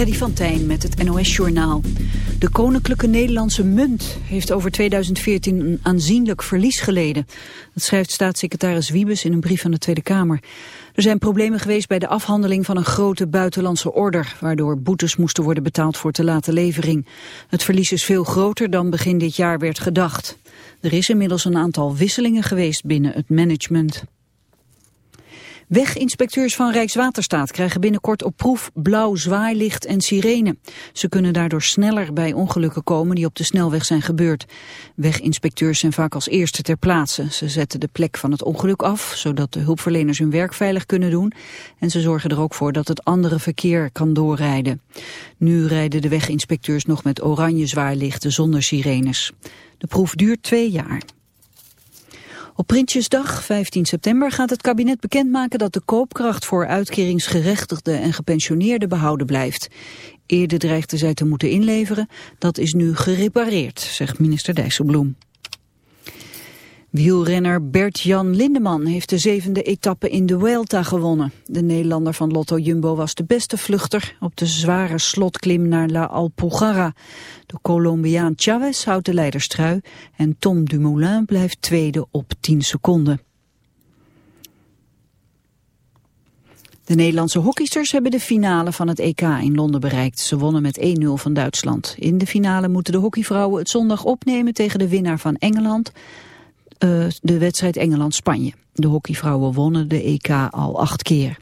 Freddy van Tijn met het NOS-journaal. De Koninklijke Nederlandse Munt heeft over 2014 een aanzienlijk verlies geleden. Dat schrijft staatssecretaris Wiebes in een brief aan de Tweede Kamer. Er zijn problemen geweest bij de afhandeling van een grote buitenlandse order... waardoor boetes moesten worden betaald voor te late levering. Het verlies is veel groter dan begin dit jaar werd gedacht. Er is inmiddels een aantal wisselingen geweest binnen het management. Weginspecteurs van Rijkswaterstaat krijgen binnenkort op proef blauw zwaailicht en sirene. Ze kunnen daardoor sneller bij ongelukken komen die op de snelweg zijn gebeurd. Weginspecteurs zijn vaak als eerste ter plaatse. Ze zetten de plek van het ongeluk af, zodat de hulpverleners hun werk veilig kunnen doen. En ze zorgen er ook voor dat het andere verkeer kan doorrijden. Nu rijden de weginspecteurs nog met oranje zwaailichten zonder sirenes. De proef duurt twee jaar. Op Prinsjesdag, 15 september, gaat het kabinet bekendmaken dat de koopkracht voor uitkeringsgerechtigden en gepensioneerden behouden blijft. Eerder dreigden zij te moeten inleveren, dat is nu gerepareerd, zegt minister Dijsselbloem. Wielrenner Bert-Jan Lindeman heeft de zevende etappe in de Vuelta gewonnen. De Nederlander van Lotto Jumbo was de beste vluchter op de zware slotklim naar La Alpujarra. De Colombiaan Chavez houdt de leiderstrui en Tom Dumoulin blijft tweede op 10 seconden. De Nederlandse hockeysters hebben de finale van het EK in Londen bereikt. Ze wonnen met 1-0 van Duitsland. In de finale moeten de hockeyvrouwen het zondag opnemen tegen de winnaar van Engeland... Uh, de wedstrijd Engeland-Spanje. De hockeyvrouwen wonnen de EK al acht keer.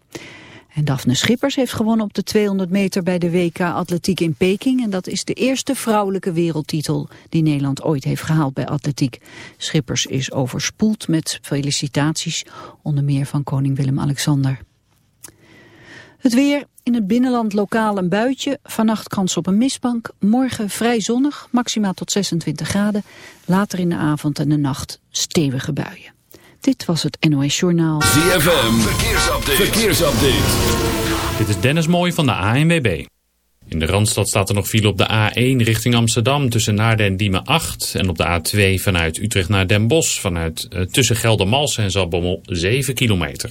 En Daphne Schippers heeft gewonnen op de 200 meter bij de WK Atletiek in Peking. En dat is de eerste vrouwelijke wereldtitel die Nederland ooit heeft gehaald bij atletiek. Schippers is overspoeld met felicitaties, onder meer van koning Willem-Alexander. Het weer, in het binnenland lokaal een buitje, vannacht kans op een mistbank, morgen vrij zonnig, maximaal tot 26 graden, later in de avond en de nacht stevige buien. Dit was het NOS Journaal. ZFM, verkeersupdate. verkeersupdate. Dit is Dennis Mooij van de ANWB. In de Randstad staat er nog file op de A1 richting Amsterdam tussen Naarden en Diemen 8. En op de A2 vanuit Utrecht naar Den Bosch vanuit uh, tussen Geldermalsen en Zalbommel 7 kilometer.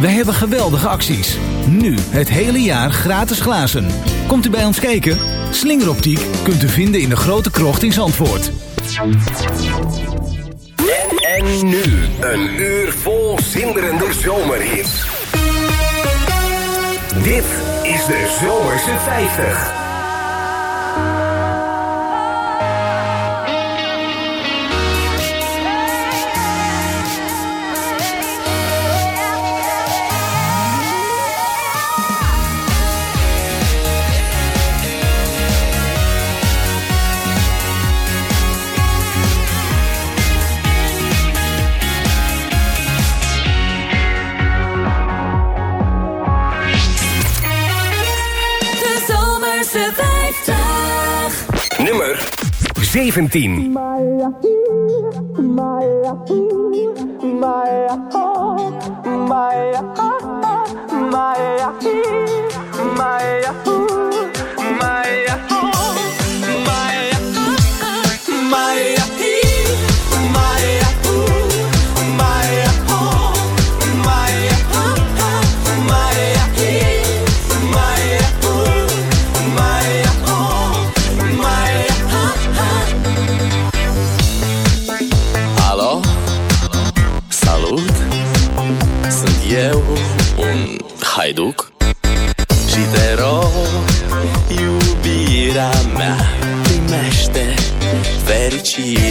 Wij hebben geweldige acties. Nu het hele jaar gratis glazen. Komt u bij ons kijken? Slingeroptiek kunt u vinden in de grote krocht in Zandvoort. En nu een uur vol zinderende zomerhits. Dit is de Zomerse 50. 17. My, my, my, my, my, my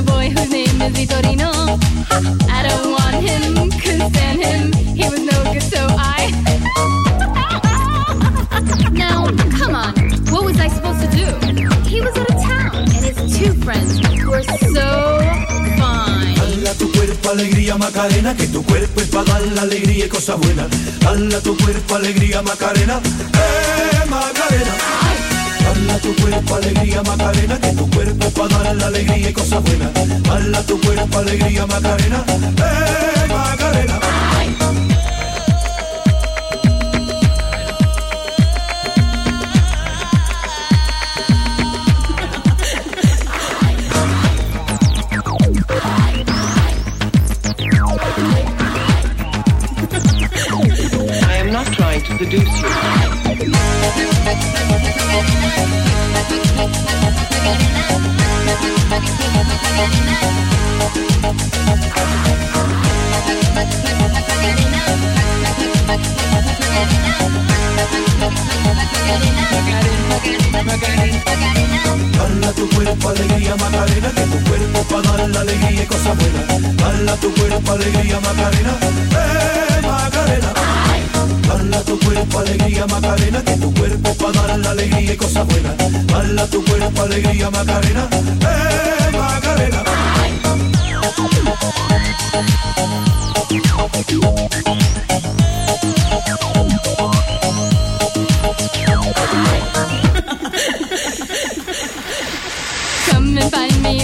the boy whose name is Vitorino. I don't want him, couldn't stand him. He was no good, so I. now, come on, what was I supposed to do? He was out of town, and his two friends were so fine. Hala tu cuerpo alegría Macarena, que tu cuerpo es para dar la alegría y cosas buenas. Hala tu cuerpo alegría Macarena, eh Macarena. Hala tu cuerpo alegría Macarena, que tu cuerpo es para dar la alegría y cosas buenas. Hala tu cuerpo alegría Macarena, eh Macarena. Cuerpo, alegría, Macarena, eh, Macarena. Bala tu cuerpo, alegría, Macarena, que tu cuerpo para dar la alegría y cosas buenas. Bala tu cuerpo, alegría, Macarena, eh, Macarena.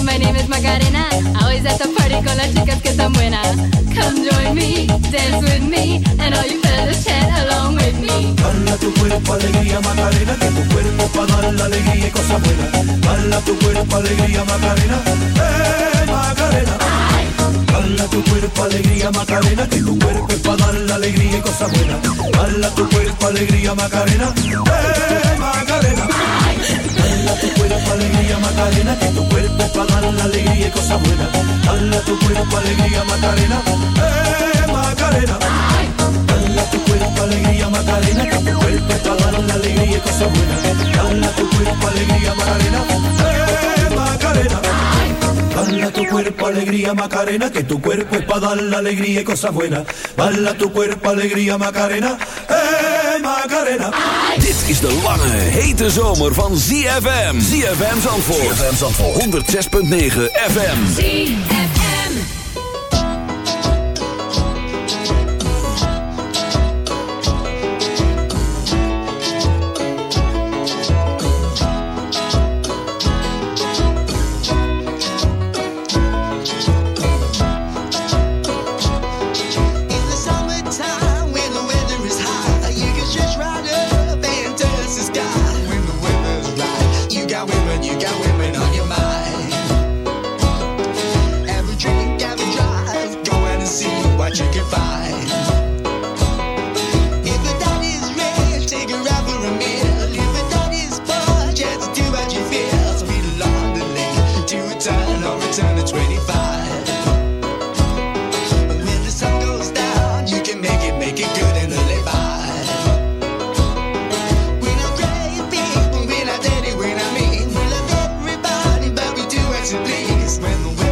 My name is Macarena. Always at the party con las chicas que están buenas. Come join me, dance with me, and all you fellas chat along with me. Bala tu cuerpo, alegría, Macarena, que tu cuerpo para dar la alegría y cosas buenas. Bala tu cuerpo, alegría, Macarena, eh, Macarena. Bala tu cuerpo, alegría, Macarena, que tu cuerpo es para dar la alegría y cosas buenas. Bala tu cuerpo, alegría, Macarena, eh, Macarena. Tu cuerpo, alegría, Macarena, que tu cuerpo para dar la alegría y cosas buenas. Bala tu cuerpo, alegría, Macarena, eh, Macarena. Bala tu cuerpo, alegría, Macarena, que tu cuerpo para dar la alegría y cosas buenas. Bala tu cuerpo, alegría, Macarena, eh, Macarena. Bala tu cuerpo, alegría, Macarena, que tu cuerpo es para dar la alegría y cosas buenas. Bala tu cuerpo, alegría, Macarena, eh, Macarena. Dit is de lange, hete zomer van ZFM. ZFM Zandvoort. ZFM Zandvoort. 106.9 FM. In When the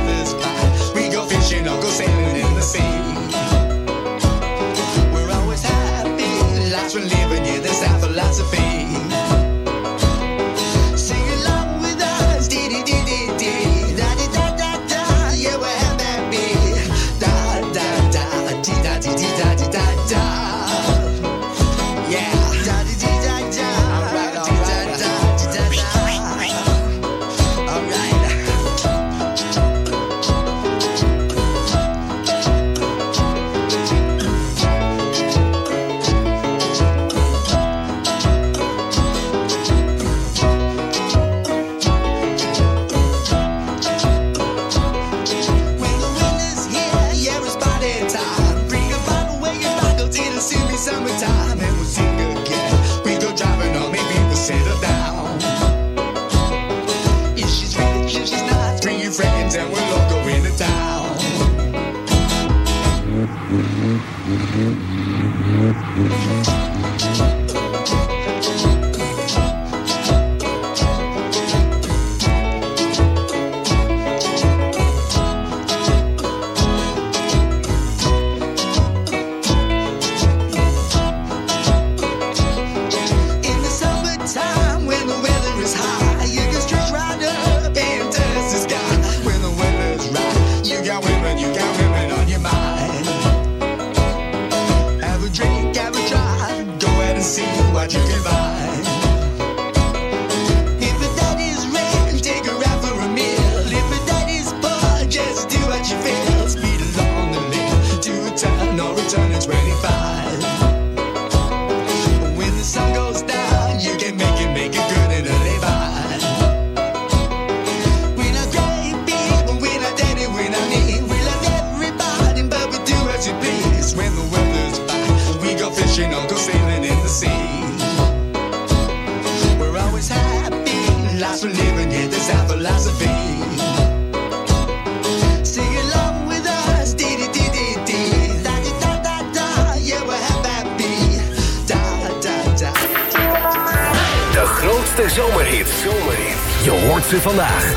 vandaag.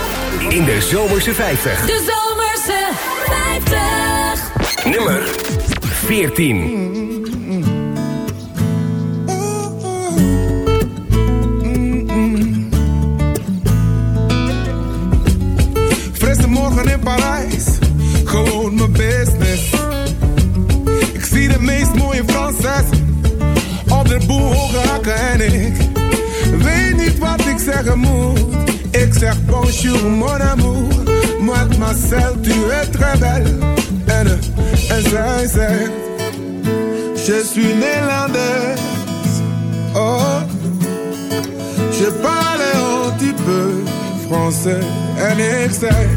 In de Zomerse 50. De Zomerse 50. Nummer 14. Bonjour mon amour, mademoiselle tu es très belle. En zij zegt, je suis Nederlands. Oh, je parle un petit peu français. En ik zei,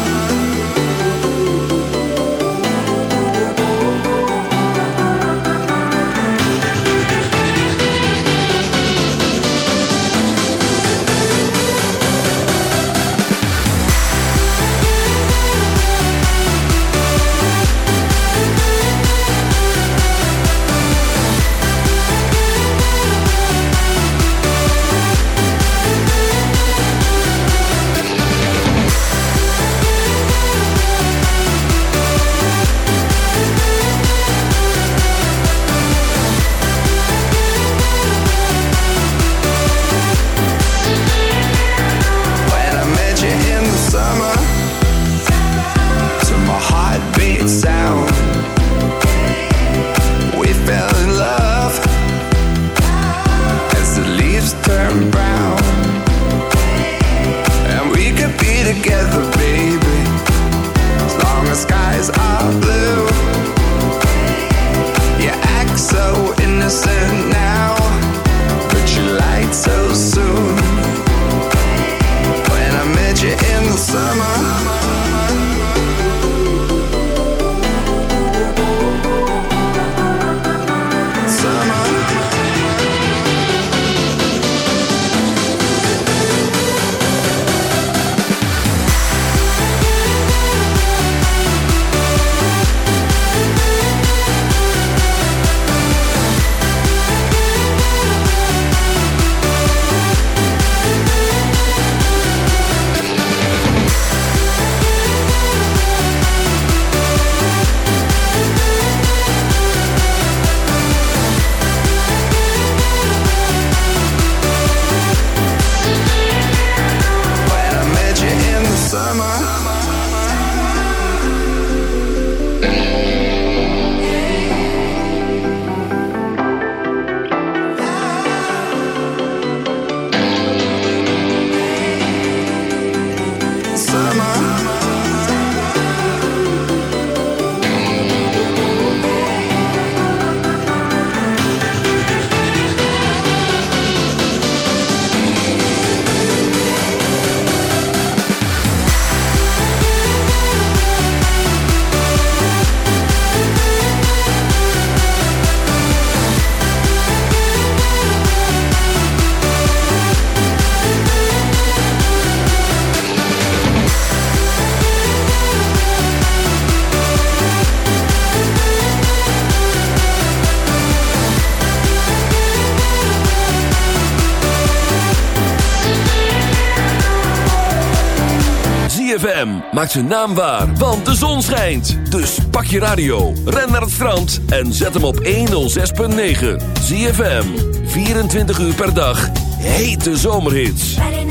Maak zijn naam waar, want de zon schijnt. Dus pak je radio, ren naar het strand en zet hem op 106.9. ZFM, 24 uur per dag, hete zomerhits. zomerhit.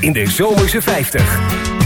in de Zomerse 50.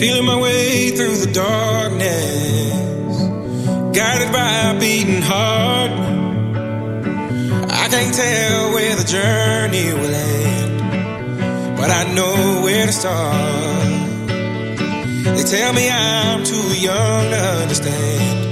Feeling my way through the darkness, guided by a beating heart. I can't tell where the journey will end, but I know where to start. They tell me I'm too young to understand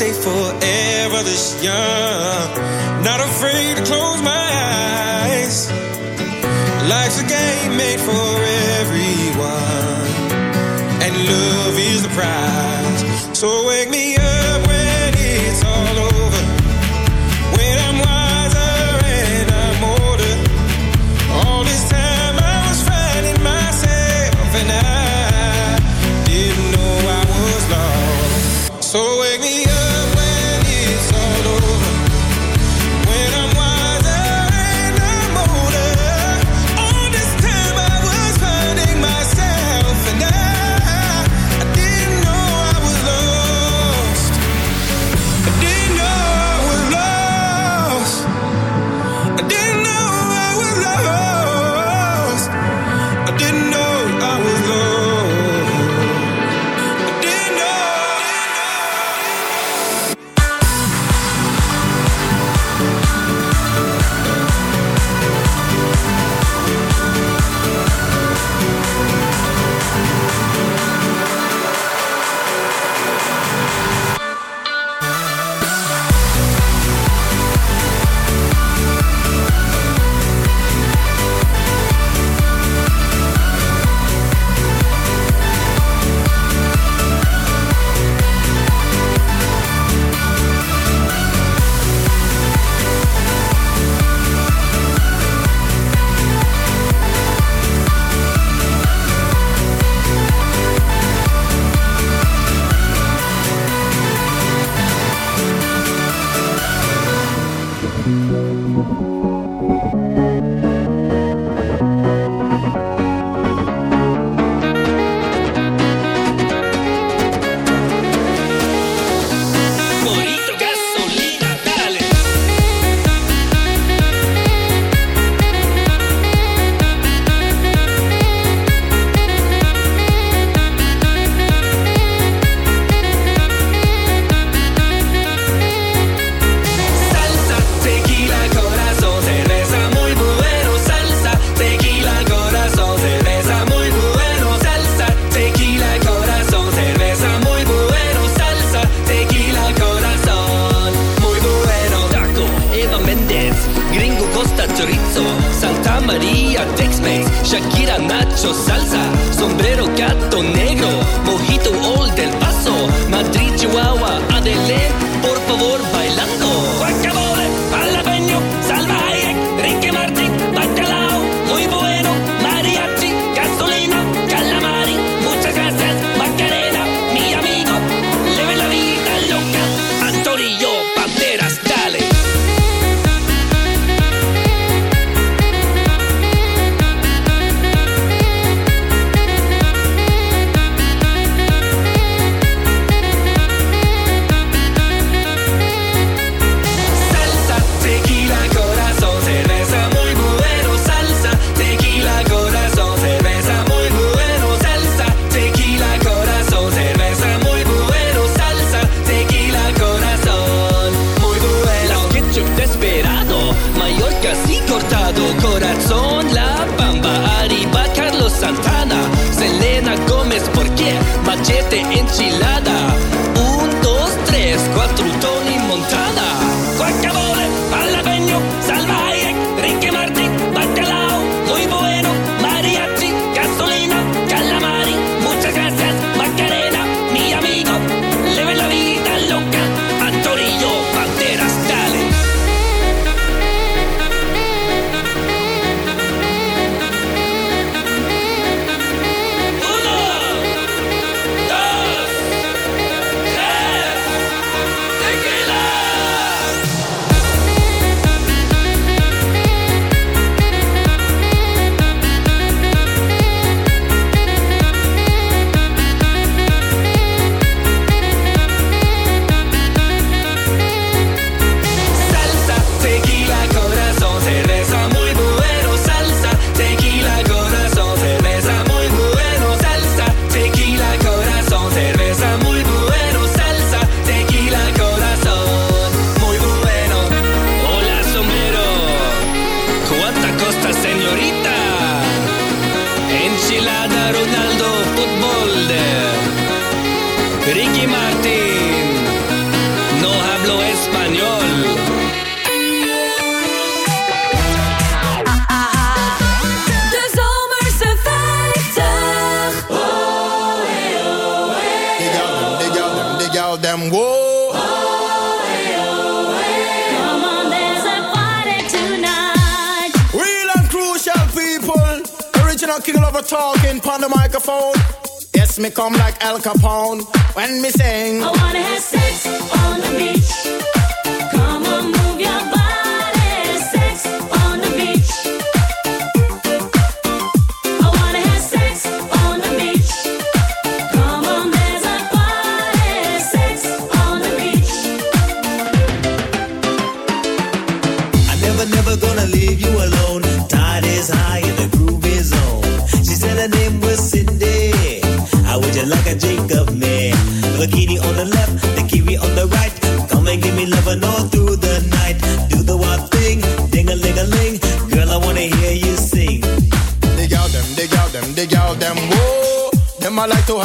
stay forever this young.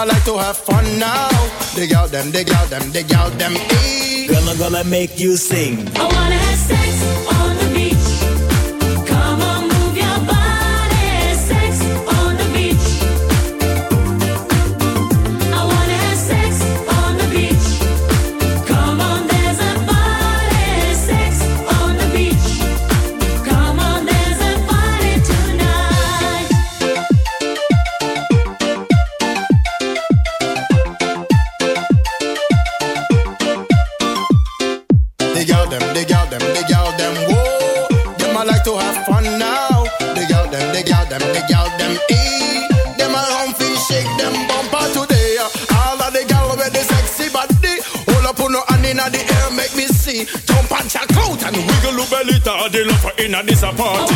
I like to have fun now. Dig out them, dig out them, dig out them. Hey. Girl, I'm gonna make you sing. I wanna have sex. tear this.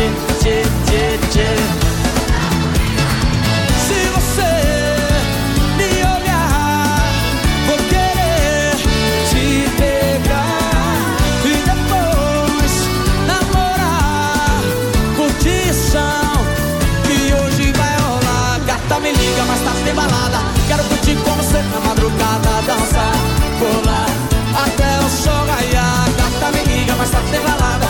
Se você me olhar, vou querer te pegar e depois namorar. Curtição que hoje vai rolar. Gata, me liga, mas tá sem balada. Quero curtir como você na madrugada, dançar, pular até o sol raiar. Gata, me liga, mas tá sem balada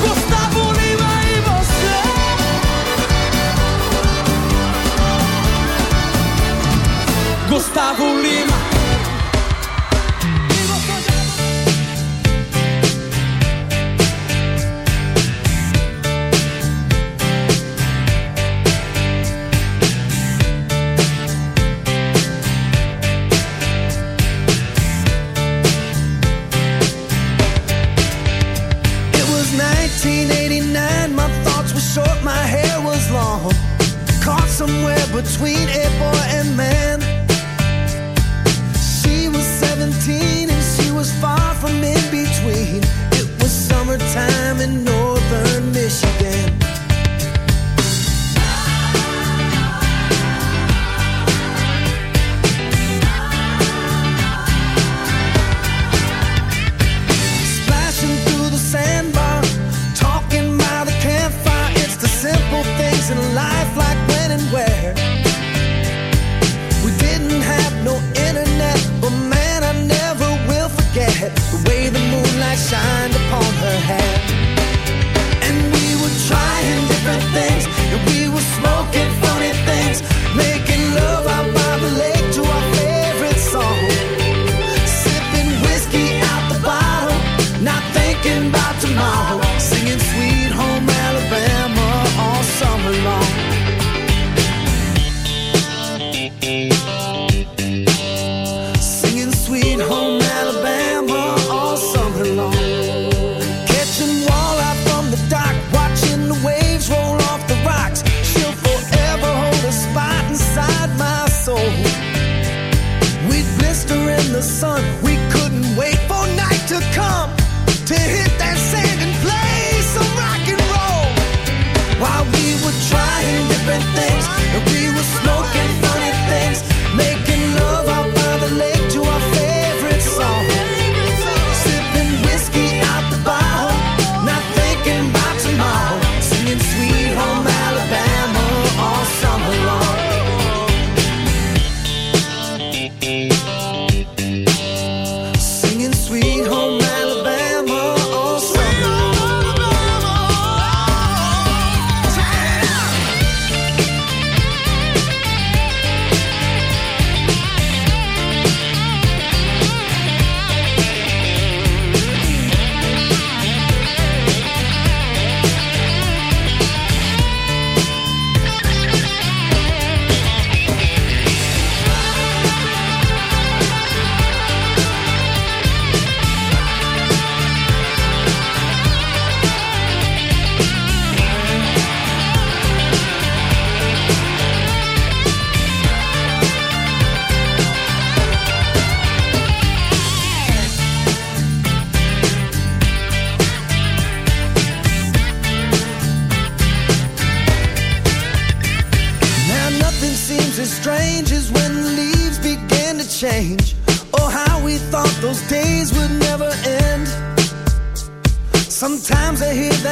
Gustavo Lima e você. Gustavo Lima. e você tet Where.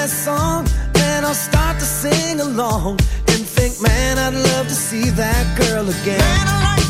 that song, then I'll start to sing along and think, man, I'd love to see that girl again.